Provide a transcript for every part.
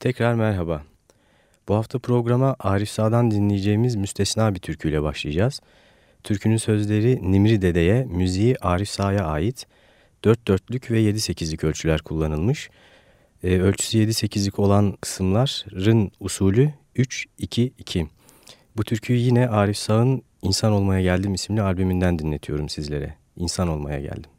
Tekrar merhaba. Bu hafta programa Arif Sağ'dan dinleyeceğimiz müstesna bir türküyle başlayacağız. Türkünün sözleri Nimri Dede'ye, müziği Arif Sağ'a ait. 4 dörtlük ve 7-8'lik ölçüler kullanılmış. E, ölçüsü 7-8'lik olan kısımlar kısımların usulü 3-2-2. Bu türküyü yine Arif Sağ'ın İnsan Olmaya Geldim isimli albümünden dinletiyorum sizlere. İnsan Olmaya Geldim.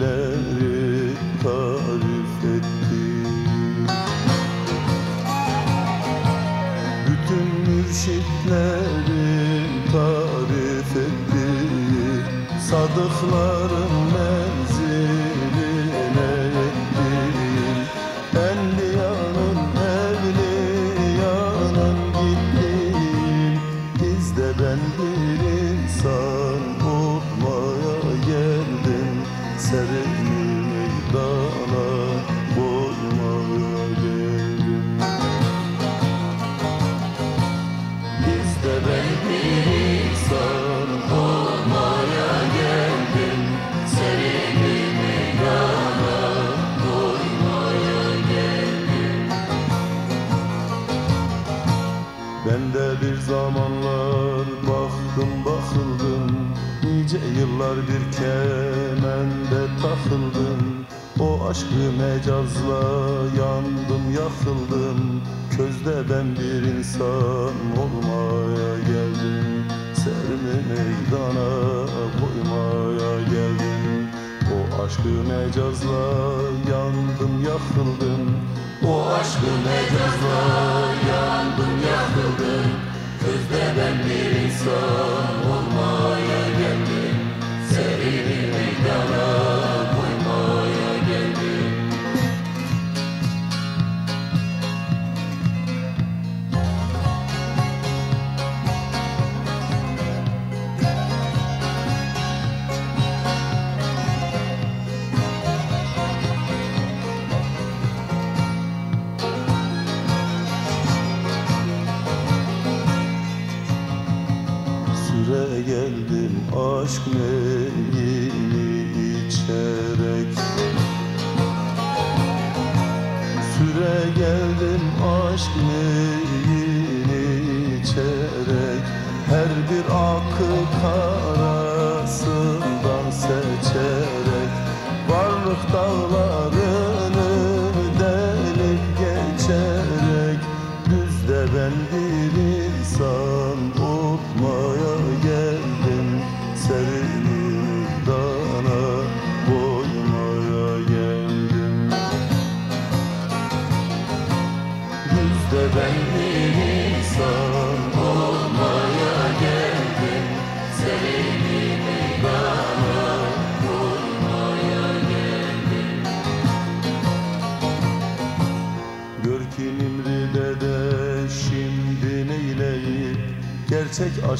renkleri tarif etti Bütün mürşitleri tarif etti Sadıklarım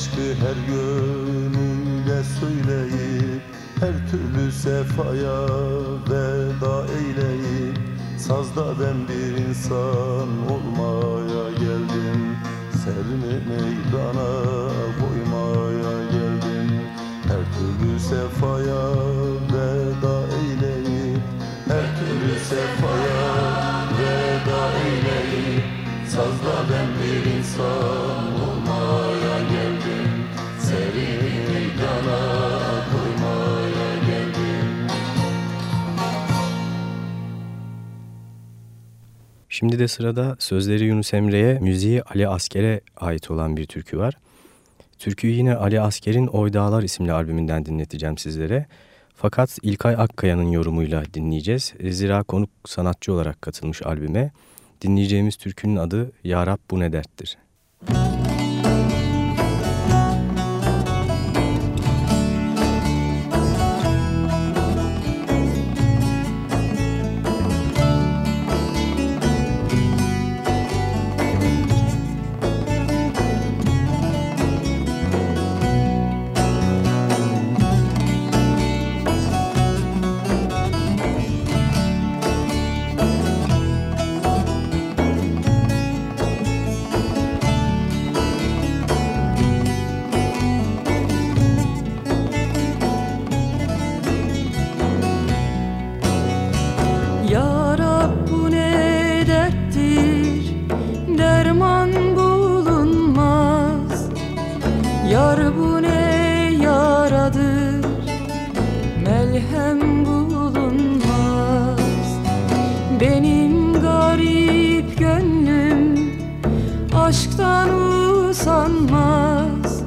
aşkı her gönülle söyleyip Her türlü sefaya veda eyleyip Sazda ben bir insan olmaya geldim. Sermi meydana koymaya geldim. Her türlü sefaya veda eyleyip Her türlü sefaya veda eyleyip Sazda ben bir insan Şimdi de sırada sözleri Yunus Emre'ye, müziği Ali Asker'e ait olan bir türkü var. Türküyü yine Ali Asker'in Oy Dağlar isimli albümünden dinleteceğim sizlere. Fakat İlkay Akkaya'nın yorumuyla dinleyeceğiz. Zira konuk sanatçı olarak katılmış albüme. Dinleyeceğimiz türkünün adı Ya Rab Bu Ne Derttir. Ya usanmaz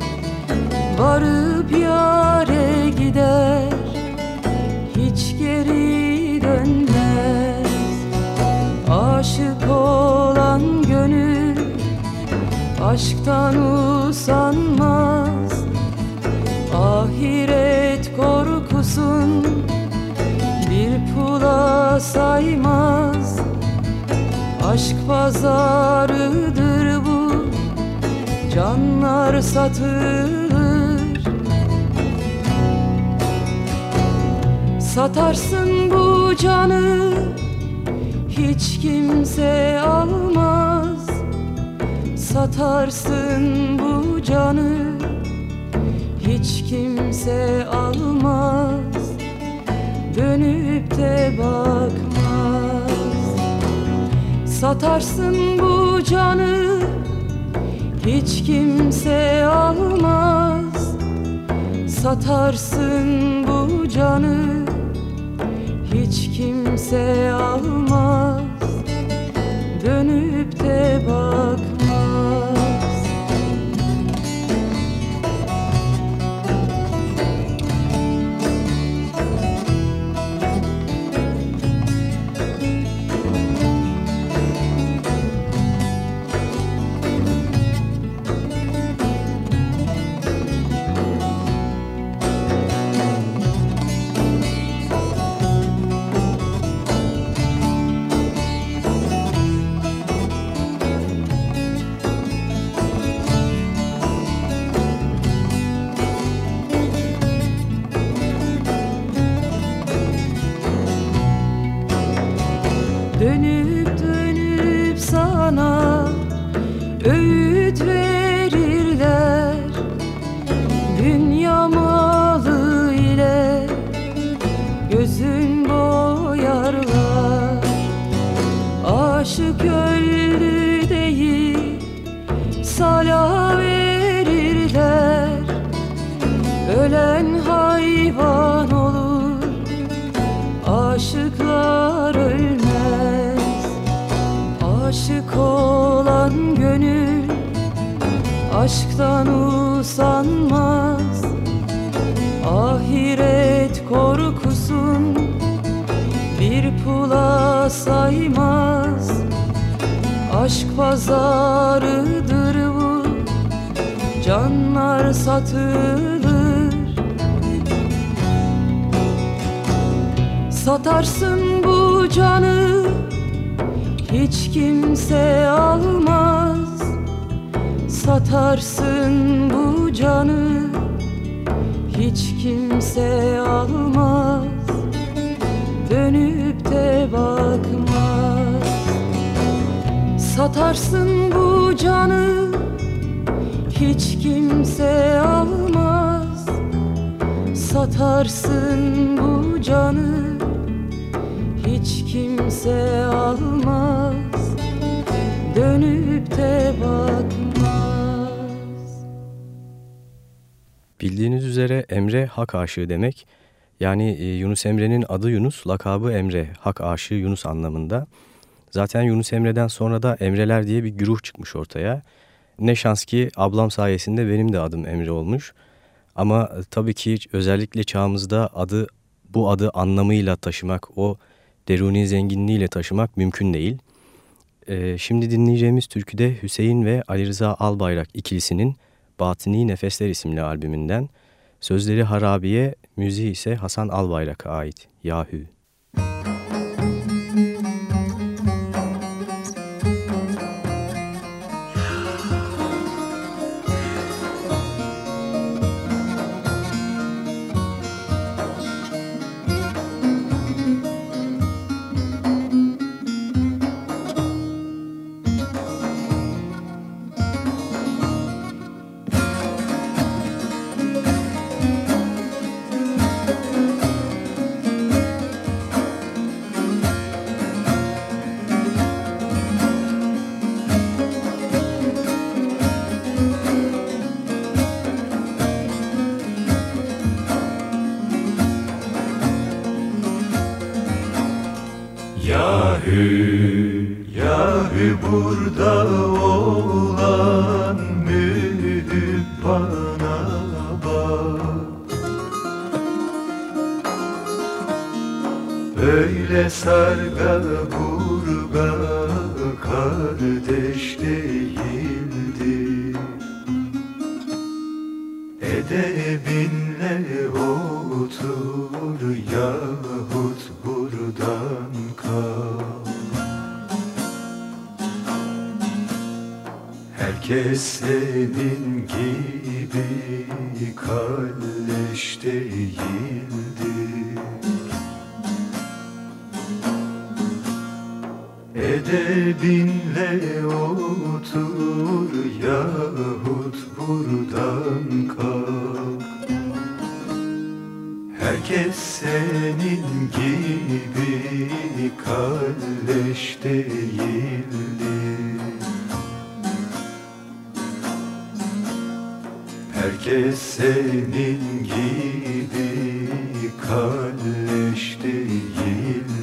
Varıp yare gider hiç geri dönmez. Aşık olan gönül aşktan usanmaz. Ahiret korkusun bir pula saymaz. Aşk pazarıdır canlar satılır Satarsın bu canı hiç kimse almaz. Satarsın bu canı hiç kimse almaz. Dönüp de bakmaz. Satarsın bu canı hiç kimse almaz. Satarsın bu canı. Hiç kimse almaz. Dönüp de bakmaz canlar satılır. Satarsın bu canı hiç kimse almaz. Satarsın bu canı hiç kimse almaz. Dönüp de bakmaz. Satarsın bu canı hiç kimse almaz Satarsın bu canı hiç kimse almaz Dönüp de bakmaz Bildiğiniz üzere Emre hak aşığı demek. Yani e, Yunus Emre'nin adı Yunus, lakabı Emre, hak aşığı Yunus anlamında. Zaten Yunus Emre'den sonra da Emreler diye bir güruh çıkmış ortaya. Ne şans ki ablam sayesinde benim de adım Emre olmuş. Ama tabii ki özellikle çağımızda adı bu adı anlamıyla taşımak, o deruni zenginliğiyle taşımak mümkün değil. Ee, şimdi dinleyeceğimiz türküde Hüseyin ve Ali Rıza Albayrak ikilisinin Batini Nefesler isimli albümünden. Sözleri Harabiye, müziği ise Hasan Albayrak'a ait. Yahü. Edebinle senin gibi kalleş değildir Herkes senin gibi kalleş değildir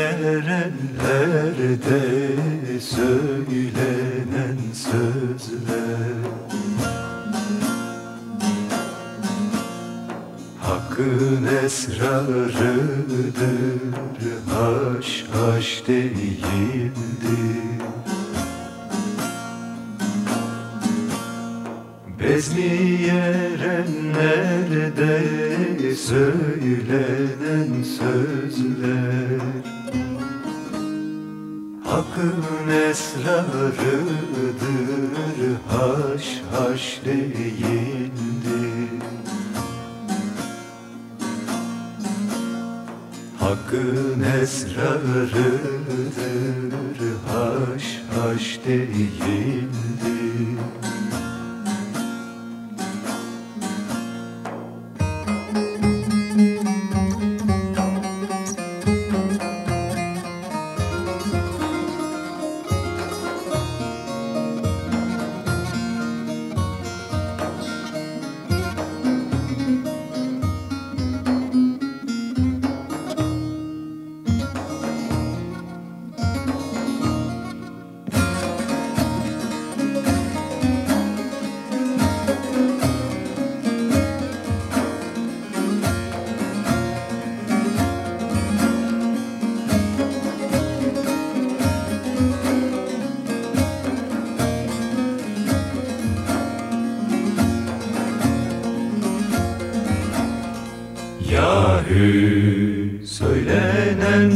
nerelerde söylenen sözler. Hakkın esrarıdır haş haş değildir. Bezmi yerenlerde söylenen sözler. Hakkın esrarıdır haş haş değildir. Hakkın esrarıdır haş haş değildir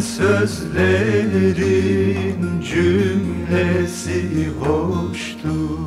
sözlerin cümlesi hoştur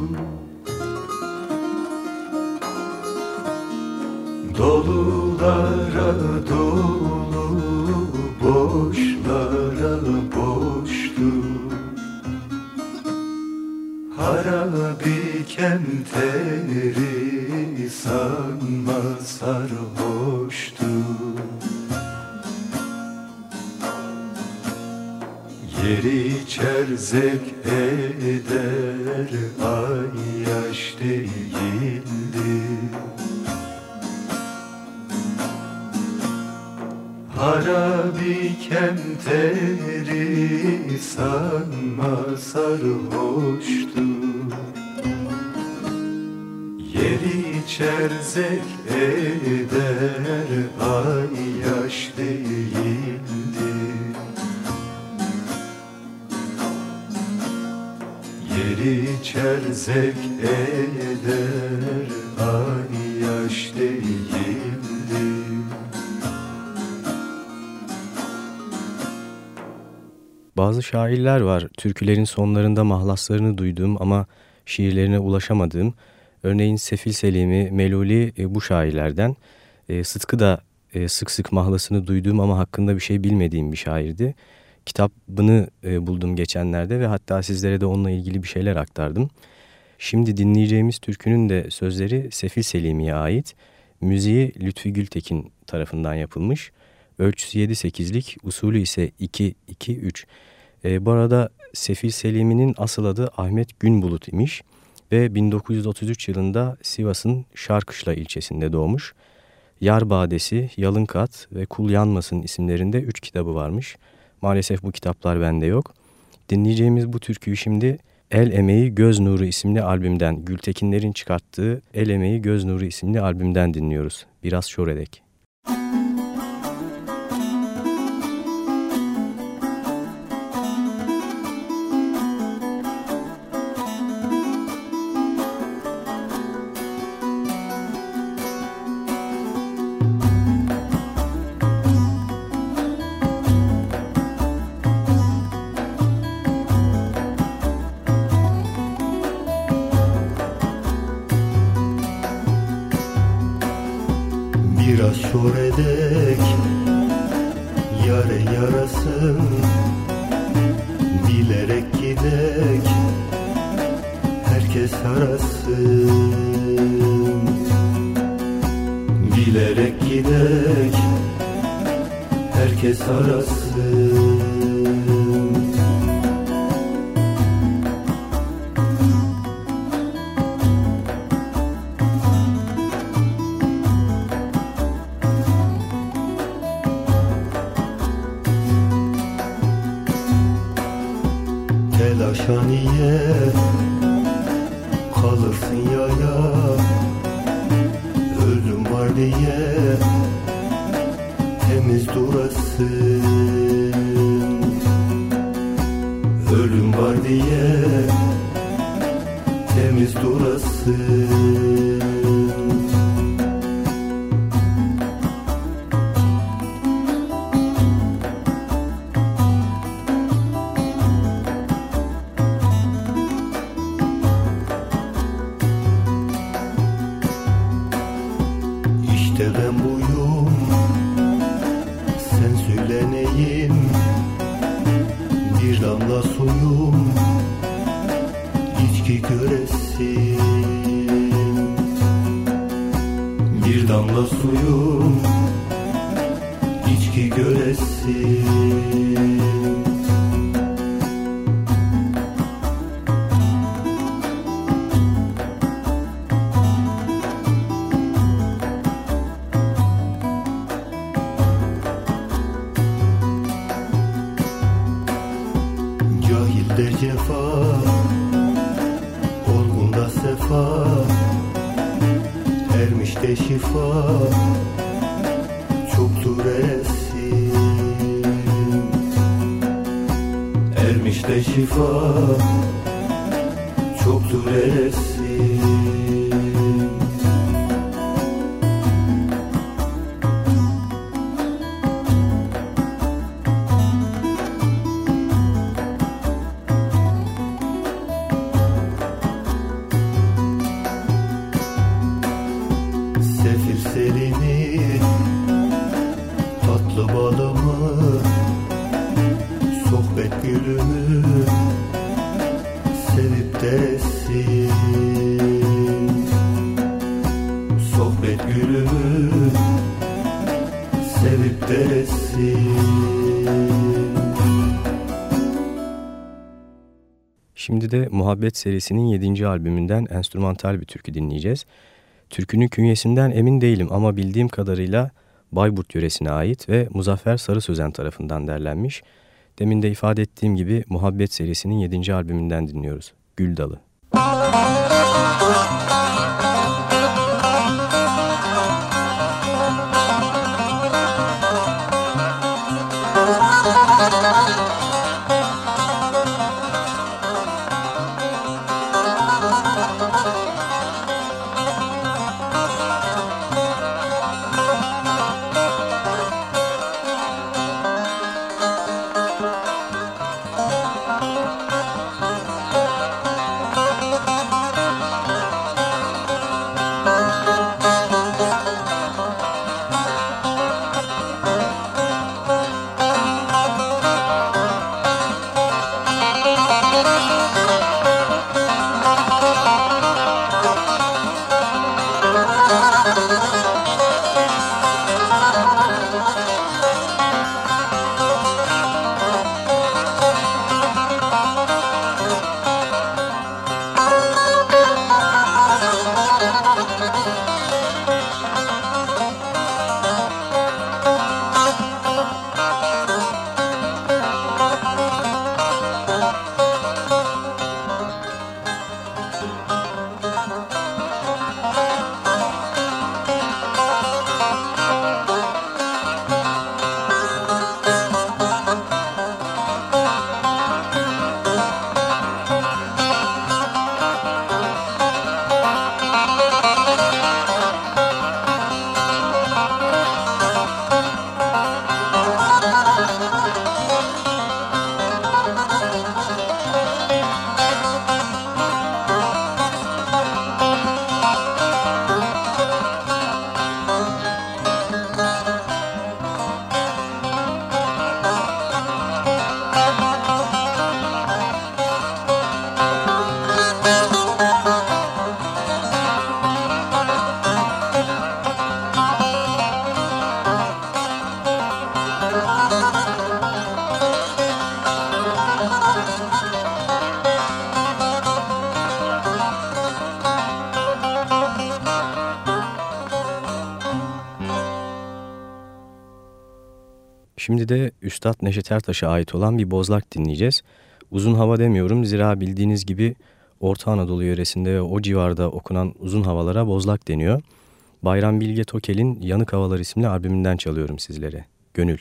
şairler var, türkülerin sonlarında mahlaslarını duyduğum ama şiirlerine ulaşamadığım. Örneğin Sefil Selimi, Meluli e, bu şairlerden. E, Sıtkı da e, sık sık mahlasını duyduğum ama hakkında bir şey bilmediğim bir şairdi. Kitabını e, buldum geçenlerde ve hatta sizlere de onunla ilgili bir şeyler aktardım. Şimdi dinleyeceğimiz türkünün de sözleri Sefil Selimi'ye ait. Müziği Lütfi Gültekin tarafından yapılmış. Ölçüsü 7-8'lik, usulü ise 2-2-3. E, bu arada Sefil Selimi'nin asıl adı Ahmet Günbulut imiş ve 1933 yılında Sivas'ın Şarkışla ilçesinde doğmuş. Yar Badesi, Yalın Kat ve Kul Yanmasın isimlerinde 3 kitabı varmış. Maalesef bu kitaplar bende yok. Dinleyeceğimiz bu türküyü şimdi El Emeği Göz Nuru isimli albümden, Gültekinlerin çıkarttığı El Emeği Göz Nuru isimli albümden dinliyoruz. Biraz şoredek. Bilerek gidek Herkes arasın through. Şimdi de Muhabbet serisinin 7. albümünden enstrümantal bir türkü dinleyeceğiz. Türkünün künyesinden emin değilim ama bildiğim kadarıyla Bayburt yöresine ait ve Muzaffer Sarı Sözen tarafından derlenmiş. Demin de ifade ettiğim gibi Muhabbet serisinin 7. albümünden dinliyoruz. Gül Dalı. Müzik Üstad Neşet Ertaş'a ait olan bir bozlak dinleyeceğiz. Uzun hava demiyorum zira bildiğiniz gibi Orta Anadolu yöresinde ve o civarda okunan uzun havalara bozlak deniyor. Bayram Bilge Tokel'in Yanık Havalar isimli albümünden çalıyorum sizlere. Gönül.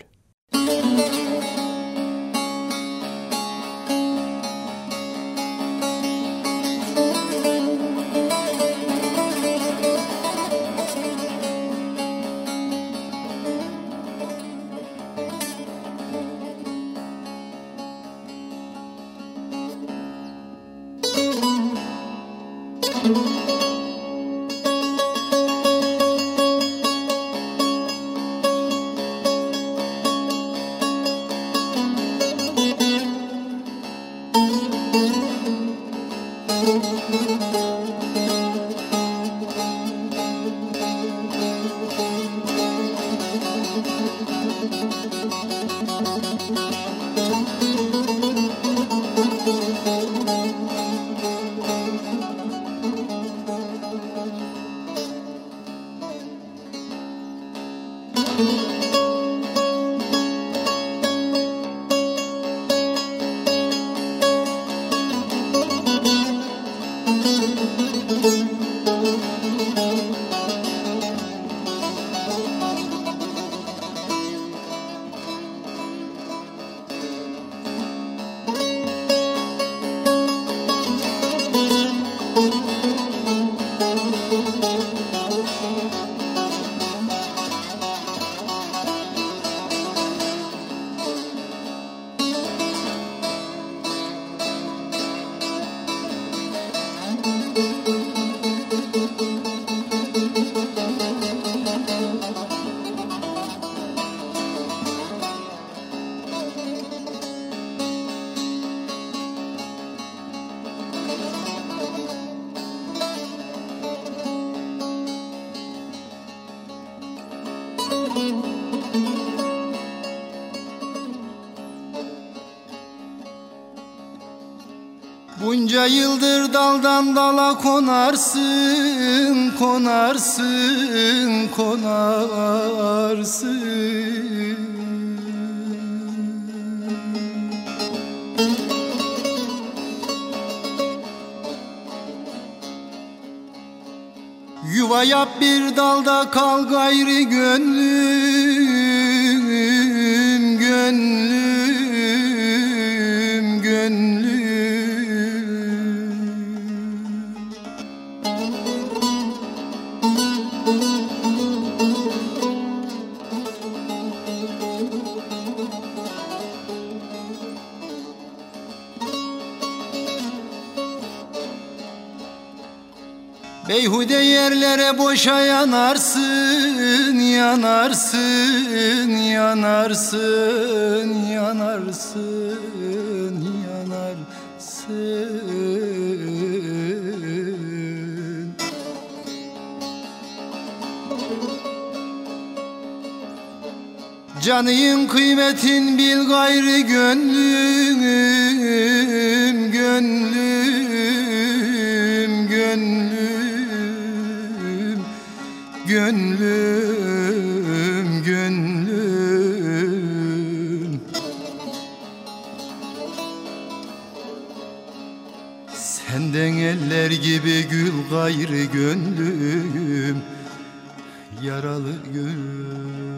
Bunca daldan dala konarsın, konarsın, konarsın. Yuva yap bir dalda kal gayri gönlüm, gönlüm, Beyhude yerlere boşa yanarsın, yanarsın, yanarsın, yanarsın, yanarsın. Canın kıymetin bil gayrı gönlüm, gönlüm, gönlüm, gönlüm. Senden eller gibi gül gayrı gönlüm, yaralı gönlüm.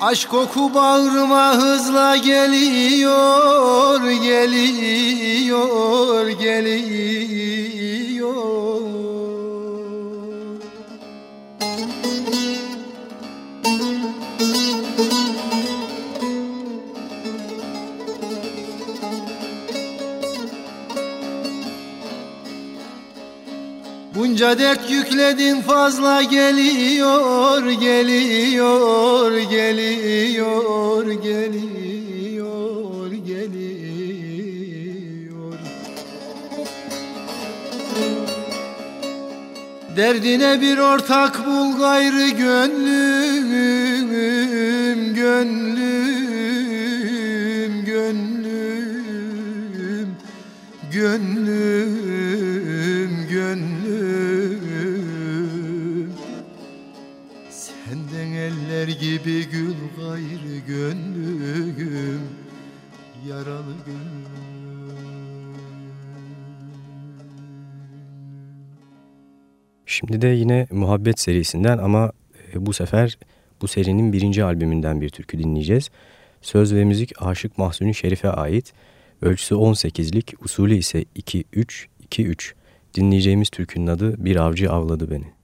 Aşk koku bağrıma hızla geliyor, geliyor, geliyor. Bunca dert yükledin fazla geliyor, geliyor, geliyor, geliyor, geliyor. Derdine bir ortak bul gayrı gönlüm, gönlüm, gönlüm, gönlüm, gibi gül gayrı gönlüm Yaralı gönlüm Şimdi de yine Muhabbet serisinden ama e, bu sefer bu serinin birinci albümünden bir türkü dinleyeceğiz. Söz ve müzik Aşık Mahsuni Şerif'e ait. Ölçüsü 18'lik, usulü ise 2-3-2-3. Dinleyeceğimiz türkünün adı Bir Avcı Avladı Beni.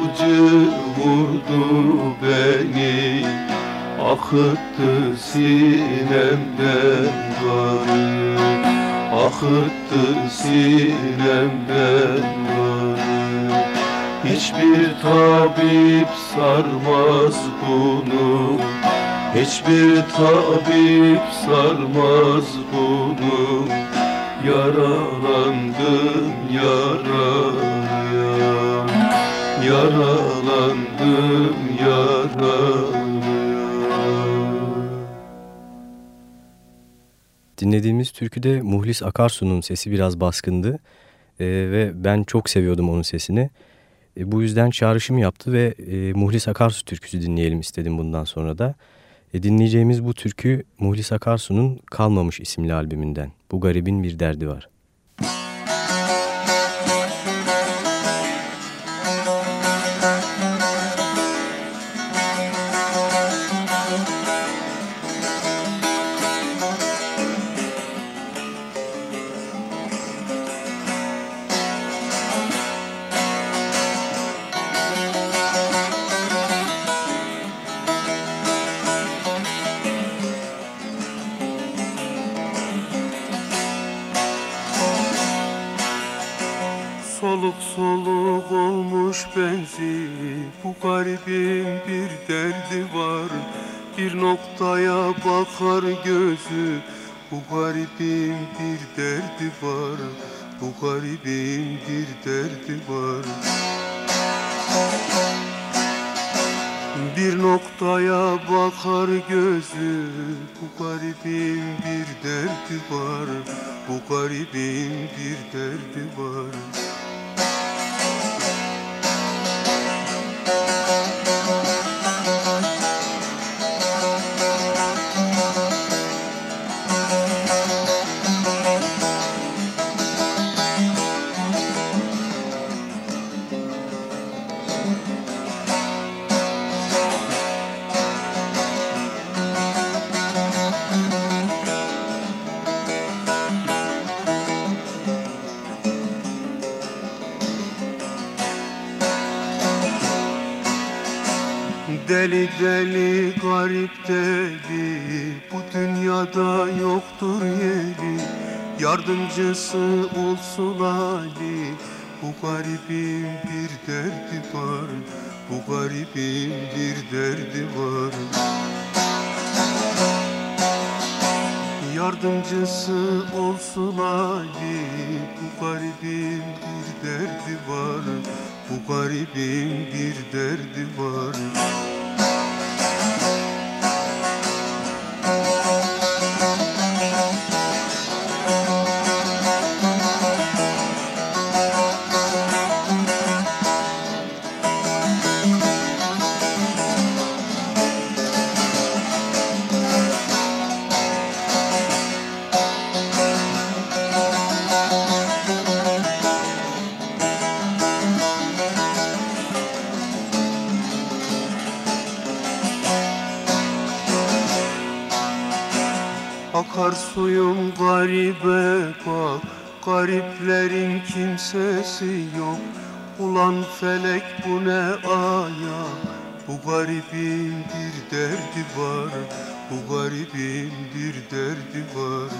Avcı vurdu beni? Akıttı sinemden kanı Akıttı sinemden kanı Hiçbir tabip sarmaz bunu. Hiçbir tabip sarmaz bunu. Yaralandım yaralıyam Yaralandım yaralıyam Dinlediğimiz türküde Muhlis Akarsu'nun sesi biraz baskındı Ee, ve ben çok seviyordum onun sesini. E, bu yüzden çağrışım yaptı ve e, Muhlis Akarsu türküsü dinleyelim istedim bundan sonra da. E, dinleyeceğimiz bu türkü Muhlis Akarsu'nun Kalmamış isimli albümünden. Bu garibin bir derdi var. Bu garibin bir derdi var. Bir noktaya bakar gözü Bu garibin bir derdi var. Bu garibin bir derdi var. Bir noktaya bakar gözü Bu garibin bir derdi var. Bu garibin bir derdi var yeri Yardımcısı olsun Ali. Bu garibin bir derdi var Bu garibin bir derdi var. Yardımcısı olsun Ali Bu garibin bir derdi var Bu garibin bir derdi var garibe bak Gariplerin kimsesi yok. Ulan felek bu ne ayak? Bu garibin bir derdi var Bu garibin bir derdi var.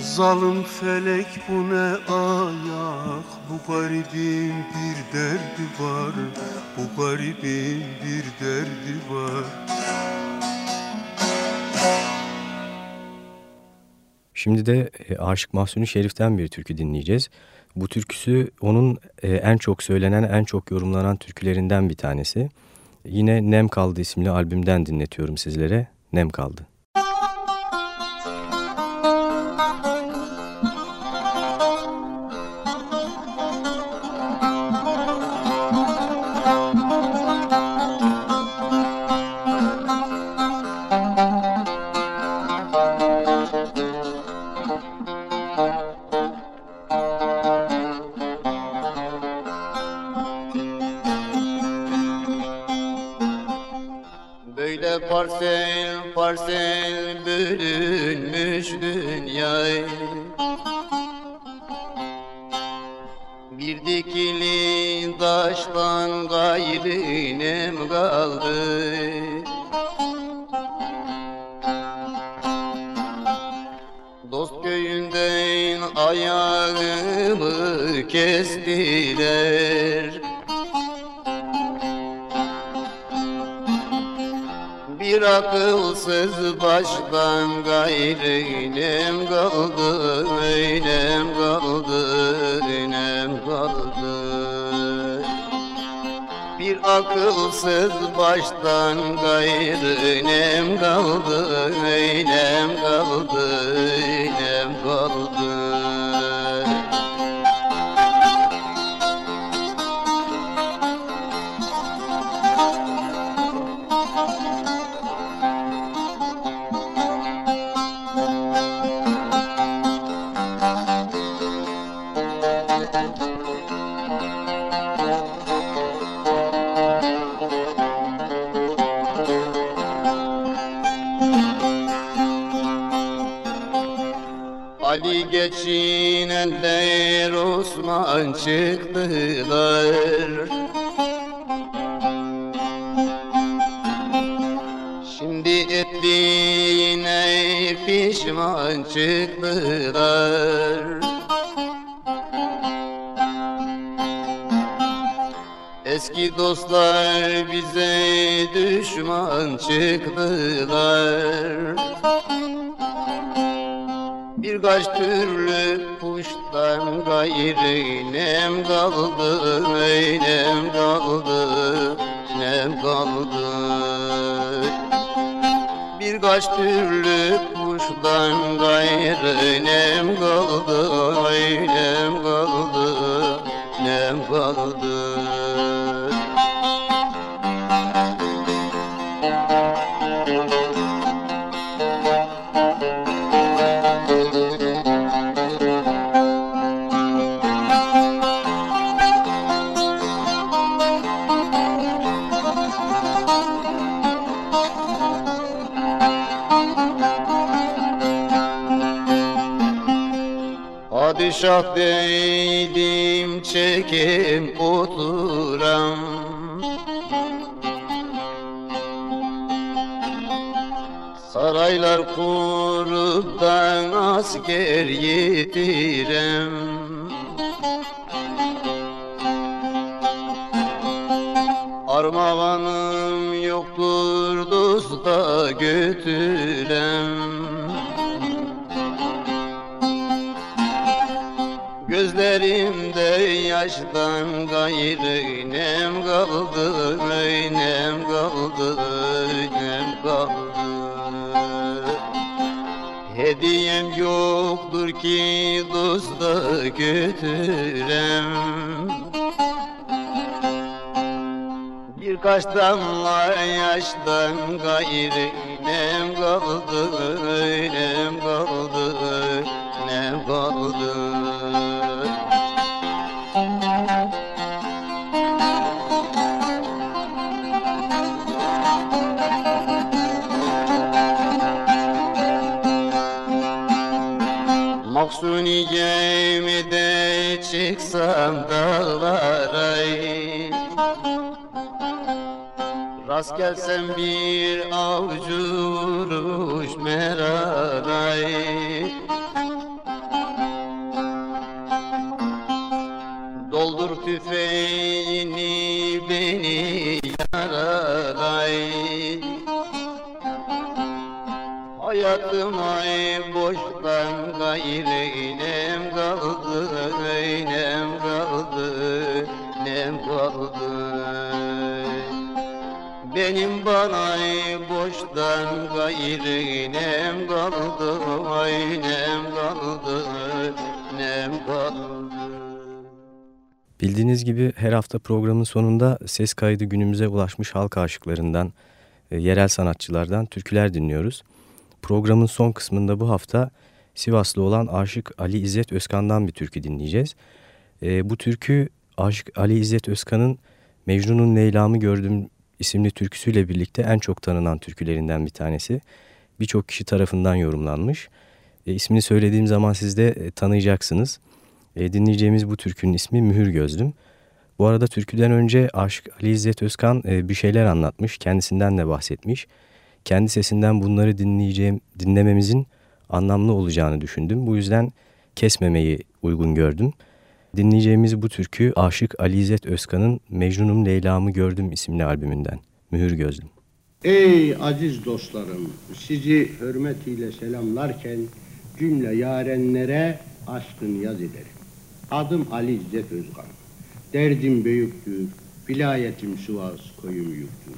Zalim felek bu ne ayak? Bu garibin bir derdi var Bu garibin bir derdi var Şimdi de e, Aşık Mahsuni Şerif'ten bir türkü dinleyeceğiz. Bu türküsü onun e, en çok söylenen, en çok yorumlanan türkülerinden bir tanesi. Yine Nem Kaldı isimli albümden dinletiyorum sizlere. Nem Kaldı. Padişah değilim çekim oturam Saraylar kurup ben asker yetirem yaştan gayrı nem kaldı, nem kaldı, nem kaldı. Hediyem yoktur ki dosta götürem. Birkaç damla yaştan gayrı nem kaldı, nem kaldı, çıksam dağlara Rast gelsem bir avcı vuruş meraray Doldur tüfeğini beni yaralay Hayatım ay boştan gayrı nem kaldı, Bana boştan gayrı nem kaldı, ay nem kaldı, nem kaldı Bildiğiniz gibi her hafta programın sonunda ses kaydı günümüze ulaşmış halk aşıklarından, e, yerel sanatçılardan türküler dinliyoruz. Programın son kısmında bu hafta Sivaslı olan Aşık Ali İzzet Özkan'dan bir türkü dinleyeceğiz. E, bu türkü Aşık Ali İzzet Özkan'ın Mecnun'un Leyla'mı Gördüm isimli türküsüyle birlikte en çok tanınan türkülerinden bir tanesi. Birçok kişi tarafından yorumlanmış. E, ismini söylediğim zaman siz de e, tanıyacaksınız. E, dinleyeceğimiz bu türkünün ismi Mühür Gözlüm. Bu arada türküden önce Aşık Ali İzzet Özkan e, bir şeyler anlatmış, kendisinden de bahsetmiş. Kendi sesinden bunları dinleyeceğim, dinlememizin anlamlı olacağını düşündüm. Bu yüzden kesmemeyi uygun gördüm. Dinleyeceğimiz bu türkü Aşık Ali İzzet Özkan'ın Mecnunum Leyla'mı Gördüm isimli albümünden. Mühür Gözlüm. Ey aziz dostlarım, sizi hürmetiyle selamlarken cümle yarenlere aşkın yaz ederim. Adım Ali İzzet Özkan. Derdim büyüktür, vilayetim Sivas koyum yüktür.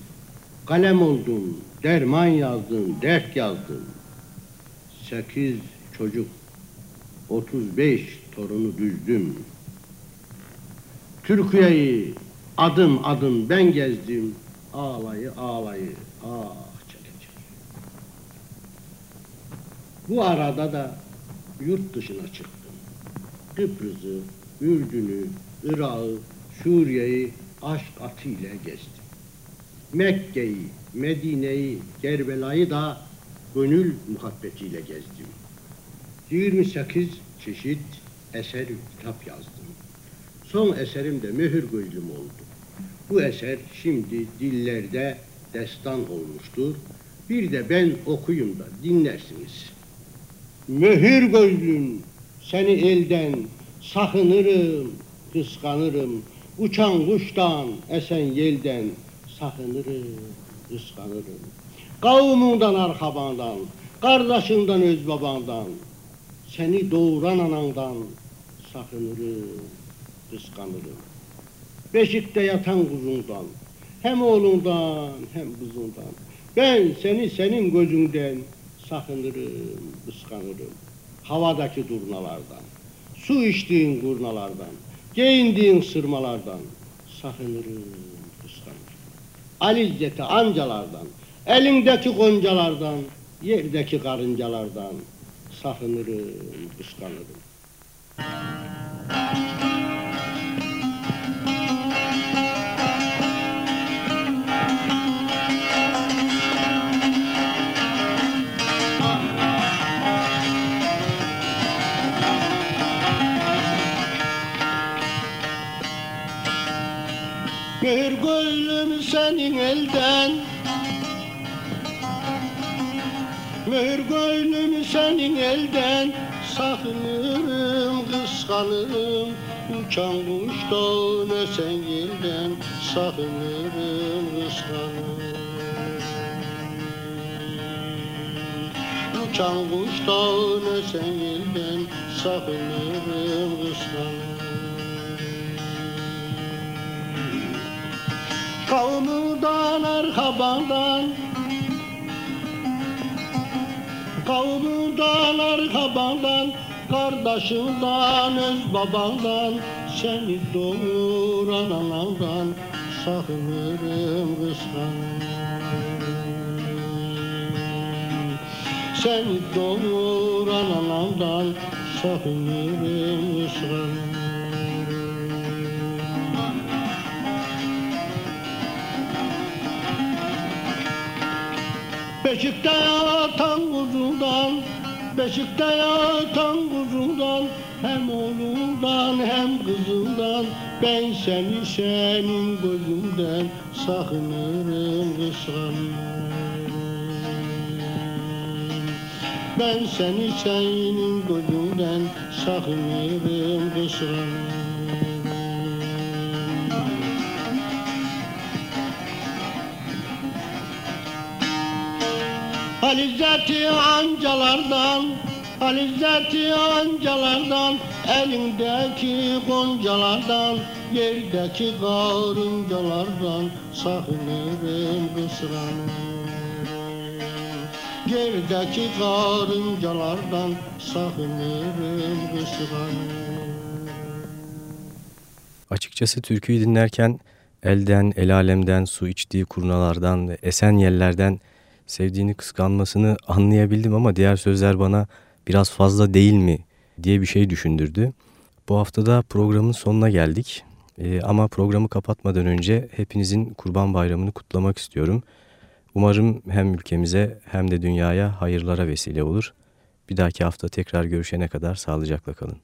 Kalem oldum, derman yazdım, dert yazdım. Sekiz çocuk, otuz beş torunu düzdüm. Türkiye'yi adım adım ben gezdim. Ağlayı ağlayı, ah çekecek. Bu arada da yurt dışına çıktım. Kıbrıs'ı, Ürdün'ü, Irak'ı, Suriye'yi aşk atıyla gezdim. Mekke'yi, Medine'yi, Kerbela'yı da gönül muhabbetiyle gezdim. 28 çeşit eser kitap yazdım. Son eserim de Mühür Gözlüm oldu. Bu eser şimdi dillerde destan olmuştur. Bir de ben okuyum da dinlersiniz. Mühür gözlüm seni elden sakınırım, kıskanırım. Uçan kuştan, esen yelden sakınırım, kıskanırım. Kavmundan arkabandan, kardeşinden öz babandan, seni doğuran anandan sakınırım, kıskanırım. Beşikte yatan kuzundan, hem oğlundan hem kızından. Ben seni senin gözünden sakınırım, kıskanırım. Havadaki durnalardan, su içtiğin kurnalardan, giyindiğin sırmalardan sakınırım, kıskanırım. Alizzeti ancalardan, elindeki goncalardan, yerdeki karıncalardan sakınırım, kıskanırım. Bir gönlüm senin elden. Mühür gönlüm senin elden. Sakınırım, kıskanırım. Uçan kuştan esen yerden Sakınırım, kıskanırım. Uçan kuştan esen yerden Sakınırım, kıskanırım Kavmudan arkabandan Kavmudan arkabandan Kardeşinden öz babandan. Seni doğuran anandan Sakınırım kıskanırım Seni doğuran anandan Sakınırım kıskanırım Beşikte yatan kuzundan, beşikte yatan kuzundan Hem oğlundan hem kızından Ben seni senin gözünden sakınırım, kıskanırım Ben seni senin gözünden sakınırım, kıskanırım Halizzeti ancalardan, Halizzeti ancalardan, elindeki goncalardan, yerdeki karıncalardan sakınırım, kısranırım. Yerdeki karıncalardan sakınırım, kısranırım. Açıkçası türküyü dinlerken elden, el alemden, su içtiği kurnalardan, esen yerlerden sevdiğini kıskanmasını anlayabildim ama diğer sözler bana biraz fazla değil mi diye bir şey düşündürdü. Bu haftada programın sonuna geldik. Ee, ama programı kapatmadan önce hepinizin Kurban Bayramı'nı kutlamak istiyorum. Umarım hem ülkemize hem de dünyaya hayırlara vesile olur. Bir dahaki hafta tekrar görüşene kadar sağlıcakla kalın.